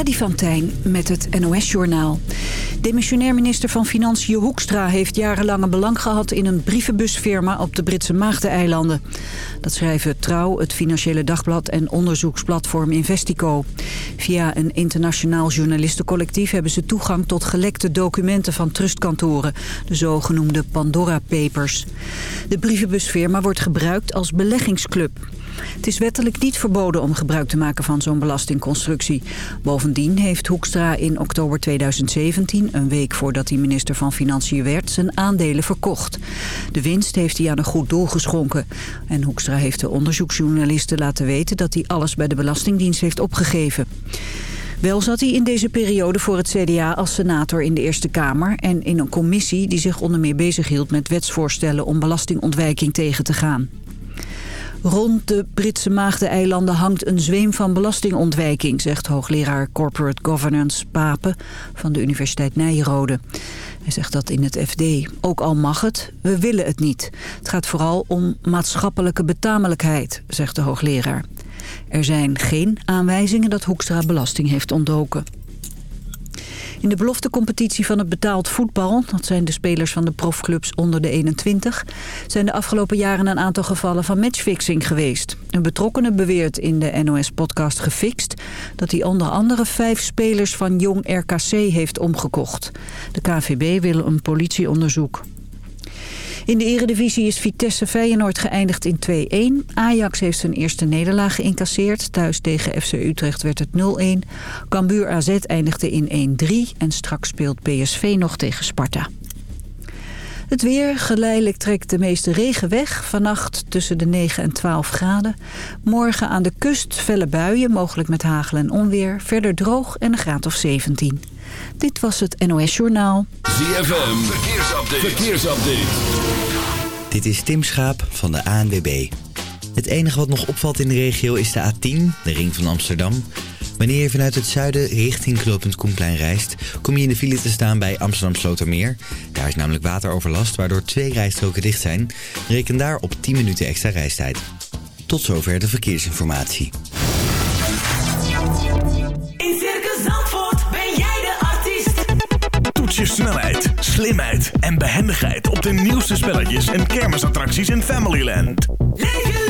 Freddy van Tijn met het NOS-journaal. Demissionair minister van Financiën Hoekstra heeft jarenlang belang gehad in een brievenbusfirma op de Britse Maagdeneilanden. Dat schrijven Trouw, het Financiële Dagblad en onderzoeksplatform Investico. Via een internationaal journalistencollectief hebben ze toegang tot gelekte documenten van trustkantoren, de zogenoemde Pandora Papers. De brievenbusfirma wordt gebruikt als beleggingsclub. Het is wettelijk niet verboden om gebruik te maken van zo'n belastingconstructie. Bovendien heeft Hoekstra in oktober 2017, een week voordat hij minister van Financiën werd, zijn aandelen verkocht. De winst heeft hij aan een goed doel geschonken. En Hoekstra heeft de onderzoeksjournalisten laten weten dat hij alles bij de Belastingdienst heeft opgegeven. Wel zat hij in deze periode voor het CDA als senator in de Eerste Kamer... en in een commissie die zich onder meer bezighield met wetsvoorstellen om belastingontwijking tegen te gaan. Rond de Britse Maagdeneilanden hangt een zweem van belastingontwijking... zegt hoogleraar Corporate Governance Pape van de Universiteit Nijrode. Hij zegt dat in het FD. Ook al mag het, we willen het niet. Het gaat vooral om maatschappelijke betamelijkheid, zegt de hoogleraar. Er zijn geen aanwijzingen dat Hoekstra belasting heeft ontdoken. In de beloftecompetitie van het betaald voetbal, dat zijn de spelers van de profclubs onder de 21, zijn de afgelopen jaren een aantal gevallen van matchfixing geweest. Een betrokkenen beweert in de NOS-podcast Gefixt dat hij onder andere vijf spelers van Jong RKC heeft omgekocht. De KVB wil een politieonderzoek. In de eredivisie is Vitesse Feyenoord geëindigd in 2-1. Ajax heeft zijn eerste nederlaag geïncasseerd. Thuis tegen FC Utrecht werd het 0-1. Cambuur AZ eindigde in 1-3. En straks speelt PSV nog tegen Sparta. Het weer geleidelijk trekt de meeste regen weg. Vannacht tussen de 9 en 12 graden. Morgen aan de kust felle buien, mogelijk met hagel en onweer. Verder droog en een graad of 17. Dit was het NOS Journaal. ZFM, verkeersupdate. verkeersupdate. Dit is Tim Schaap van de ANWB. Het enige wat nog opvalt in de regio is de A10, de ring van Amsterdam. Wanneer je vanuit het zuiden richting knooppunt Koenplein reist... kom je in de file te staan bij Amsterdam Slotermeer. Daar is namelijk wateroverlast, waardoor twee rijstroken dicht zijn. Reken daar op 10 minuten extra reistijd. Tot zover de verkeersinformatie. In Circus Zandvoort ben jij de artiest. Toets je snelheid, slimheid en behendigheid... op de nieuwste spelletjes en kermisattracties in Familyland. Leef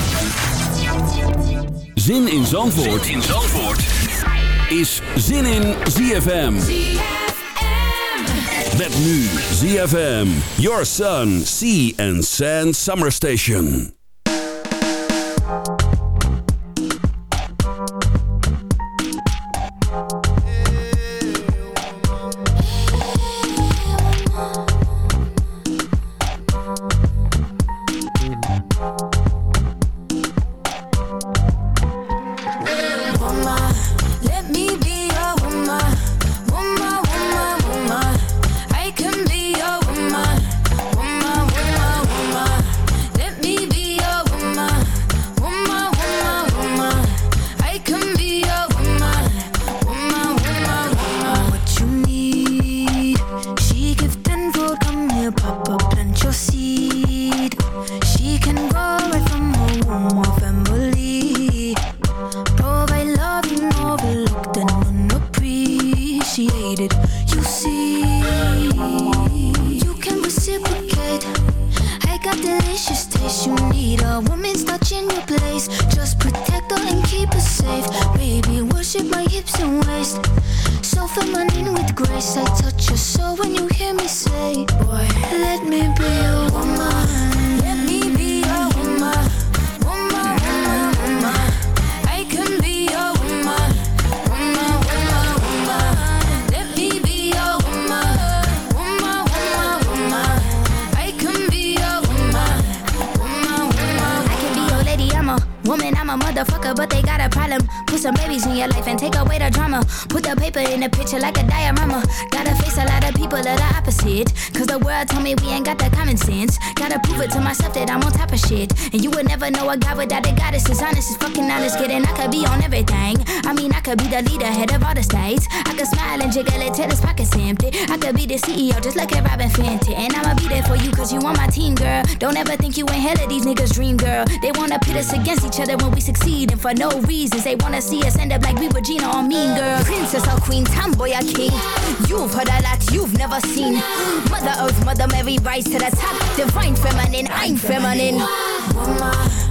Zin in Zandvoort, zin in Zandvoort. is Zin in ZFM. Met nu ZFM, Your Sun, Sea and Sand Summer Station. it. I could be the CEO, just like a Robin Fenty, And I'ma be there for you, cause you on my team, girl. Don't ever think you ain't hell of these niggas' dream, girl. They wanna pit us against each other when we succeed, and for no reasons. They wanna see us end up like we Regina or Mean Girl. Princess or Queen, Tomboy or King. You've heard a lot, you've never seen. Mother Earth, Mother Mary, rise to the top. Divine feminine, I'm feminine. Woman.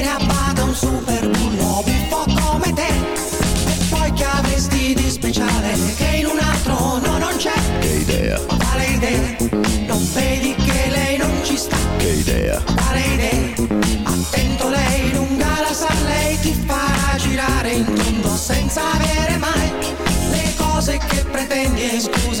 in fondo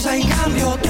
Scusa, in cambio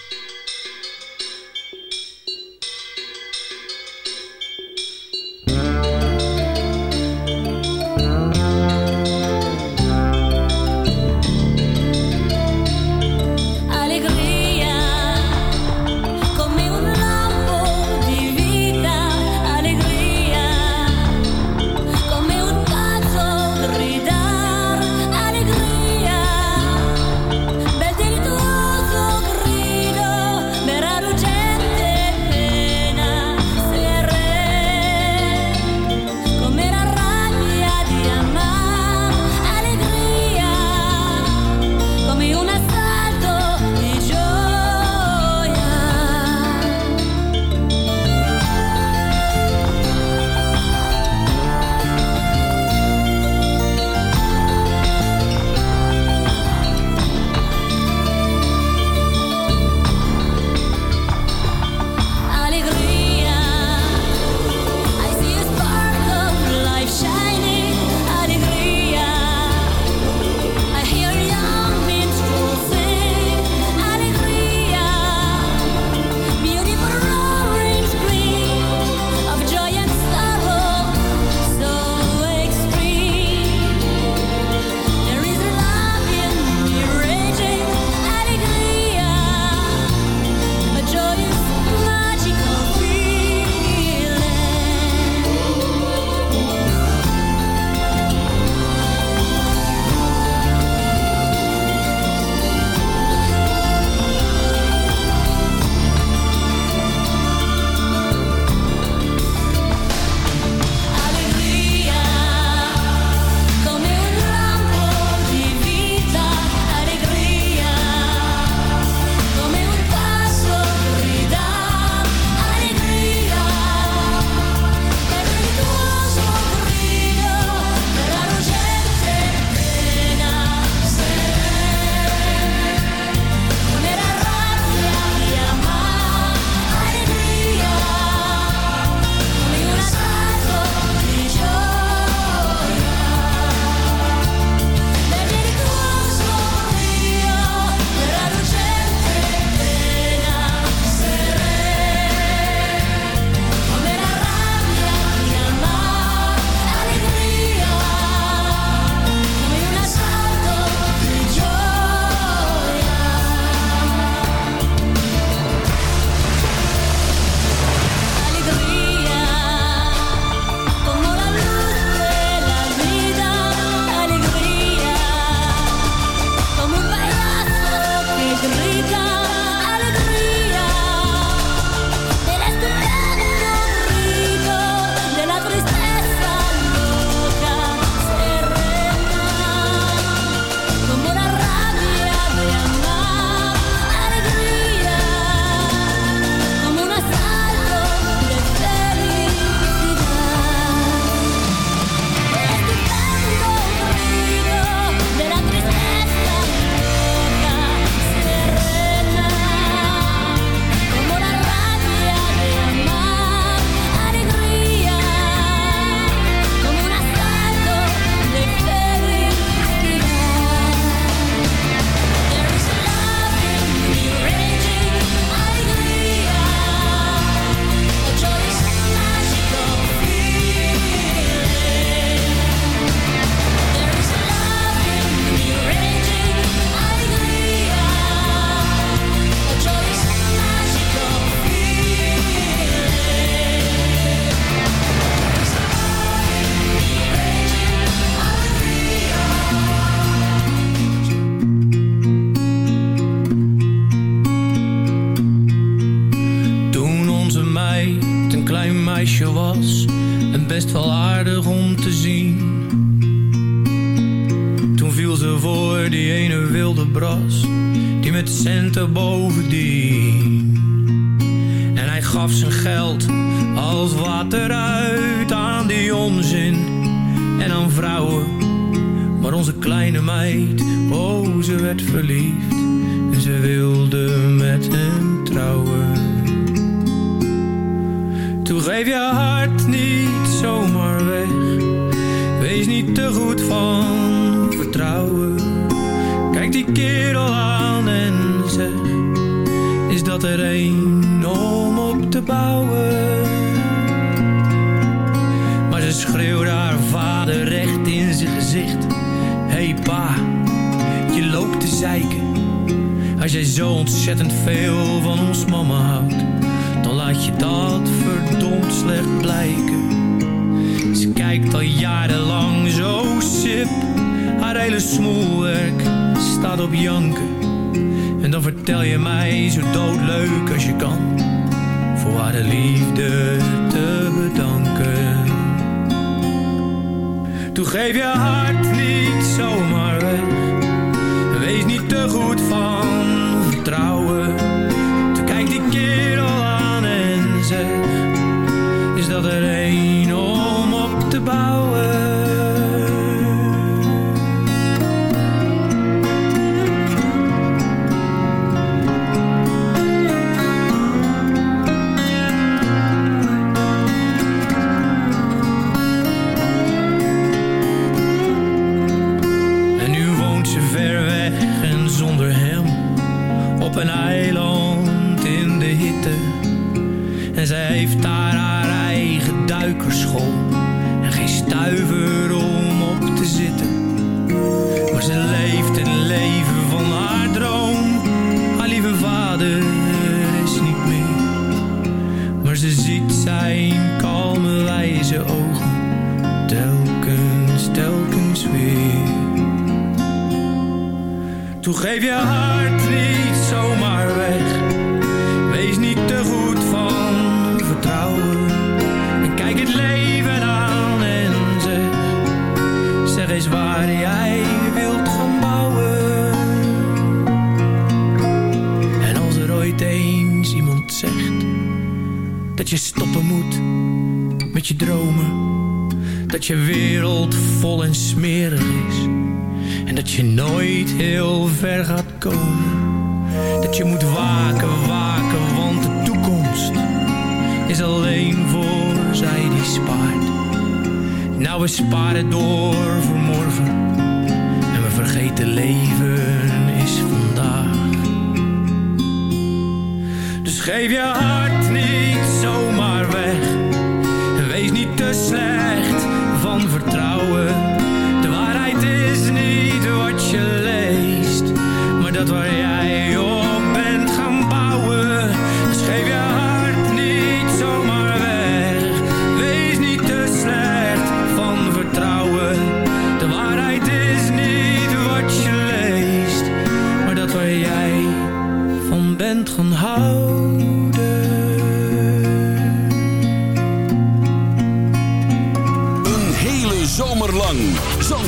into blauwe sparendoor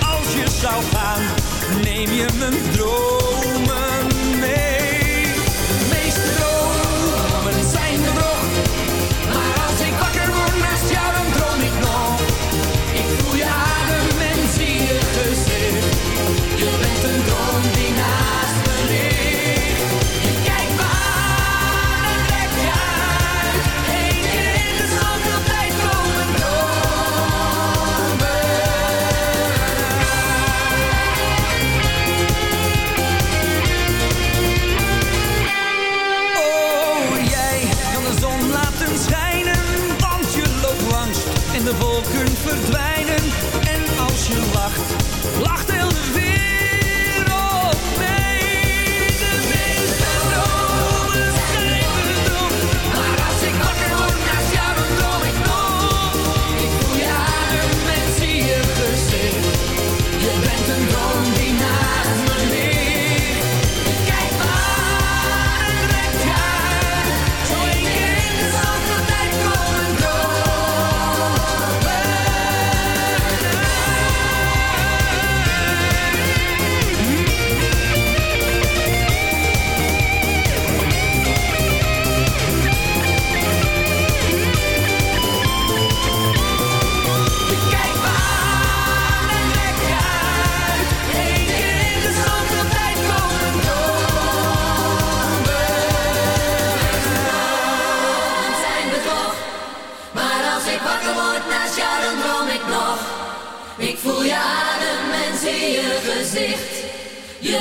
Als je zou gaan, neem je mijn dromen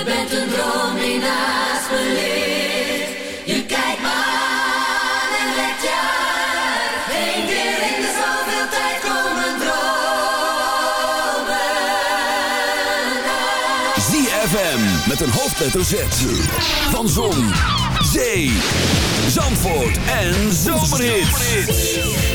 bent een droom die naast me ligt. Je kijkt me en let je uit. Eén keer in de zoveel tijd komen dromen uit. FM met een hoofdletter Z. Van Zon, Zee, Zandvoort en zomerhit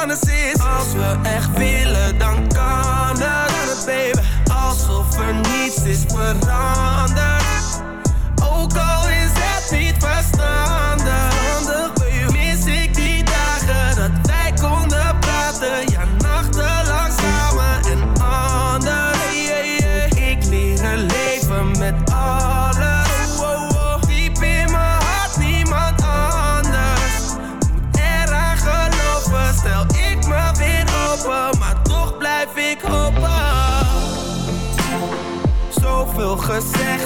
Als we echt winnen.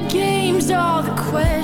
Games, all the questions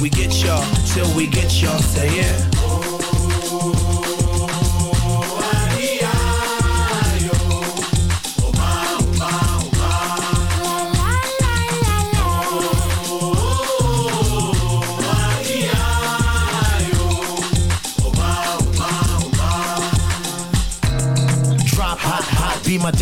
we get y'all, till we get y'all, say yeah.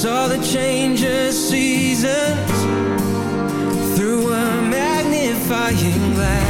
saw the changes seasons through a magnifying glass.